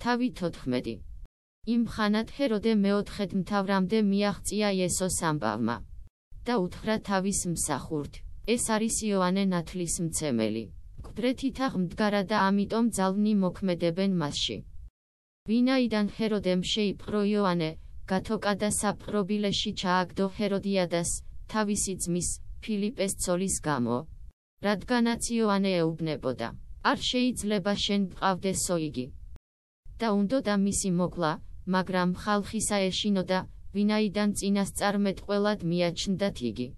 თავი 14. იმ ხანად ჰეროდე მეოთხედ მთავრამდე მიაღწია იესოს ამბავმა და უთხრა თავის მსახურთ: ეს არის იოანე ნათლისმცემელი. გვდრეთით აღმდგარა და ამიტომ ძალნი მოქმედებენ მასში. ვინაიდან ჰეროდემ შეიპყრო იოანე, გათოკა და საპყრობილეში ჩააგდო ჰეროდიადას, თავისი ძმის, ფილიპეს ცოლის გამო. რადგანაც იოანე ეუბნებოდა, არ შეიძლება შენ ბყავდესო იგი. და უნდოდა მისი მოკლა, მაგრამ ხალხისა ეშინოდა, ვინაიდან წინასწარმეტყველად მიაჩნდათ იგი.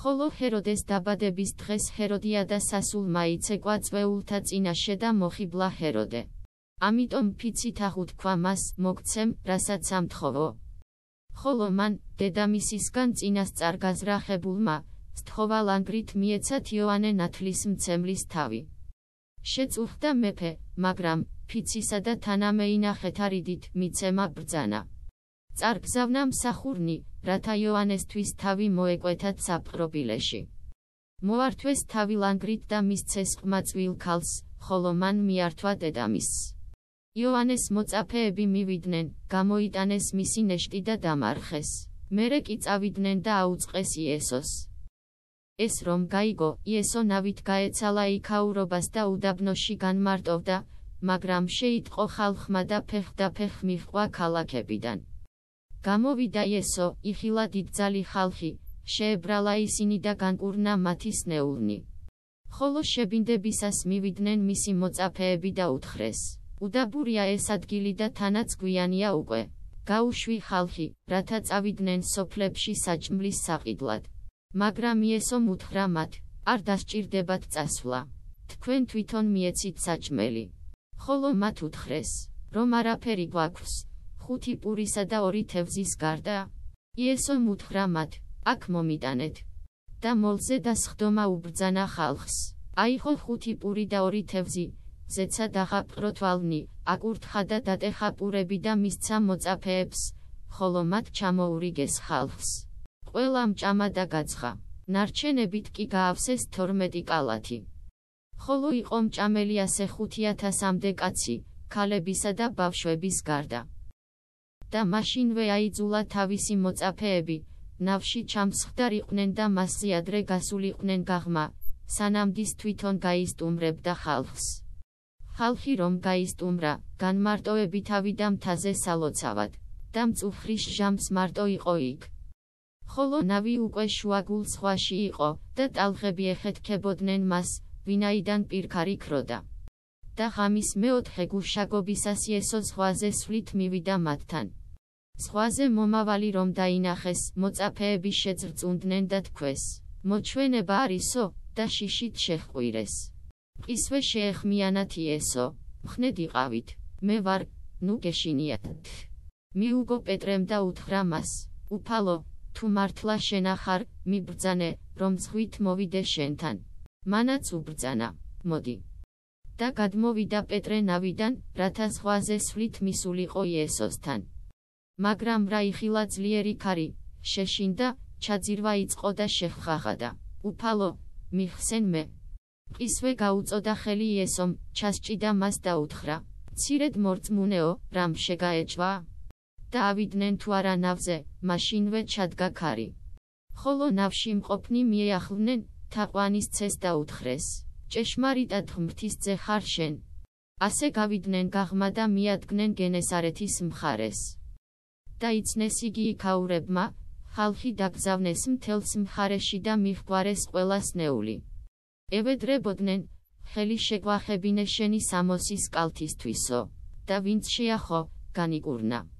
ხოლო ჰეროდეს დაბადების დღეს ჰეროდიადა სასულ მაიცეკვა წვეულთა წინაშე და მოხიბლა ჰეროდე. ამიტომ ფიცით აღუთქვა მას, მოგცემ, რასაც ამთხოვო. ხოლო მან, დედამისისგან წინასწარ გაზრახებულმა, სთხოვა ლანგრით მიეცათ იოანე ნათლისმცემლის თავი. შეწუხდა მეფე, მაგრამ ფიცისა და თანამეინახეთ არიდით მიცემა ბრძანა. წარგზავნა მსახურნი, რათა იოანესთვის თავი მოეკვეთათ საპყრობილეში. მოართვეს თავი ლანგრით და მისცეს ყმაწვილ ქალს, ხოლო მან მიართვა დედამისს. იოანეს მოწაფეები მივიდნენ, გამოიტანეს მისი ნეშტი და დამარხეს. მერე კი წავიდნენ და აუწყეს იესოს. ეს რომ გაიგო, იესო ნავით გაეცალა იქაურობას და უდაბნოში განმარტოვდა, მაგრამ შეიტყო ხალხმა და ფეხ და ფეხ მიჰყვა ქალაქებიდან. გამოვიდა იესო, იხილა დიდძალი ხალხი, შეებრალა ისინი და განკურნა მათი სნეულნი. ხოლო შებინდებისას მივიდნენ მისი მოწაფეები და უთხრეს: უდაბურია ეს ადგილი და თანაც გვიანია უკვე. გაუშვი ხალხი, რათა წავიდნენ სოფლებში საჭმლის საყიდლად. მაგრამ იესო მუთხრა მათ, არ დასჭირდებათ წასვლა. თქვენ თვითონ მიეცით საჭმელი. ხოლო მათ უთხრეს, რომ არაფერი გვაქვს, ხუთი პურისა და ორი თევზის გარდა. იესო მუთხრა მათ, აქ მომიტანეთ. და მოლზე დასხდომა უბრძანა ხალხს. აიხო ხუთი პური და ორი თევზი, ზეცა დაღაპყრო თვალნი, აკურთხა და დატეხა პურები და მისცა მოწაფეებს, ხოლო მათ ჩამოურიგეს ხალხს. ყველა მჭამა და გაცხა. ნარჩენებით კი გაავსეს 12 კალათი. ხოლო იყო მჭამელი ასე 5000-მდე კაცი, ქალებისა და ბავშვების გარდა. და მაშინვე აიძულა თავისი მოწაფეები, ნავში ჩამსხდარიყვნენ და მასზე ადრე გასულიყვნენ გაღმა, სანამდის თვითონ გაისტუმრებდა ხალხს. ხალხი რომ გაისტუმრა, განმარტოები თავი და მთაზე სალოცავად, და მწუხრის ჟამს მარტო იყო იქ. ხოლო ნავი უკვე შუაგულ სხვაში იყო და ტალღები ეხეთქებოდნენ მას, ვინაიდან პირქარი ქროდა. და ღამის მეოთხე გუშაგობისას იესო ზღვაზე სვლით მივიდა მათთან. ზღვაზე მომავალი რომ დაინახეს, მოწაფეები შეძრწუნდნენ და თქვეს: მოჩვენება არისო და შიშით შეხვირეს. ისვე შეეხმიანათ იესო, ხნედ იყავით, მე ვარ, ნუ გეშინიათ. მიუგო პეტრემ და უთხრა მას: უფალო, თუ მართლა შენახარ, მიბრძანე, რომ ზღვით მოვიდე შენთან. მანაც უბრძანა, მოდი. და გადმოვიდა პეტრე ნავიდან, რათა ზღვაზე სვლით მისულიყო იესოსთან. მაგრამ რა იხილა ძლიერი ქარი, შეშინდა, ჩაძირვა იწყო და შეხღაღადა. უფალო, მიხსენ მე. ისვე გაუწოდა ხელი იესომ, ჩასჭიდა მას და უთხრა: ცირედ მორწმუნეო, რამ შეგაეჭვა? და ავიდნენ თუ არა ნავზე, მაშინვე ჩადგა ქარი. ხოლო ნავში მყოფნი მიეახლნენ, თაყვანის ცეს და უთხრეს: ჭეშმარიტად ღმრთისძე ხარ შენ. ასე გავიდნენ გაღმა და მიადგნენ გენესარეთის მხარეს. დაიცნეს იგი იქაურებმა, ხალხი დაგზავნეს მთელს მხარეში და მიხვარეს ყველას ნეული. ევედრებოდნენ, ხელი შეგვახებინე შენი სამოსის კალთისთვისო, და ვინც შეახო, განიკურნა.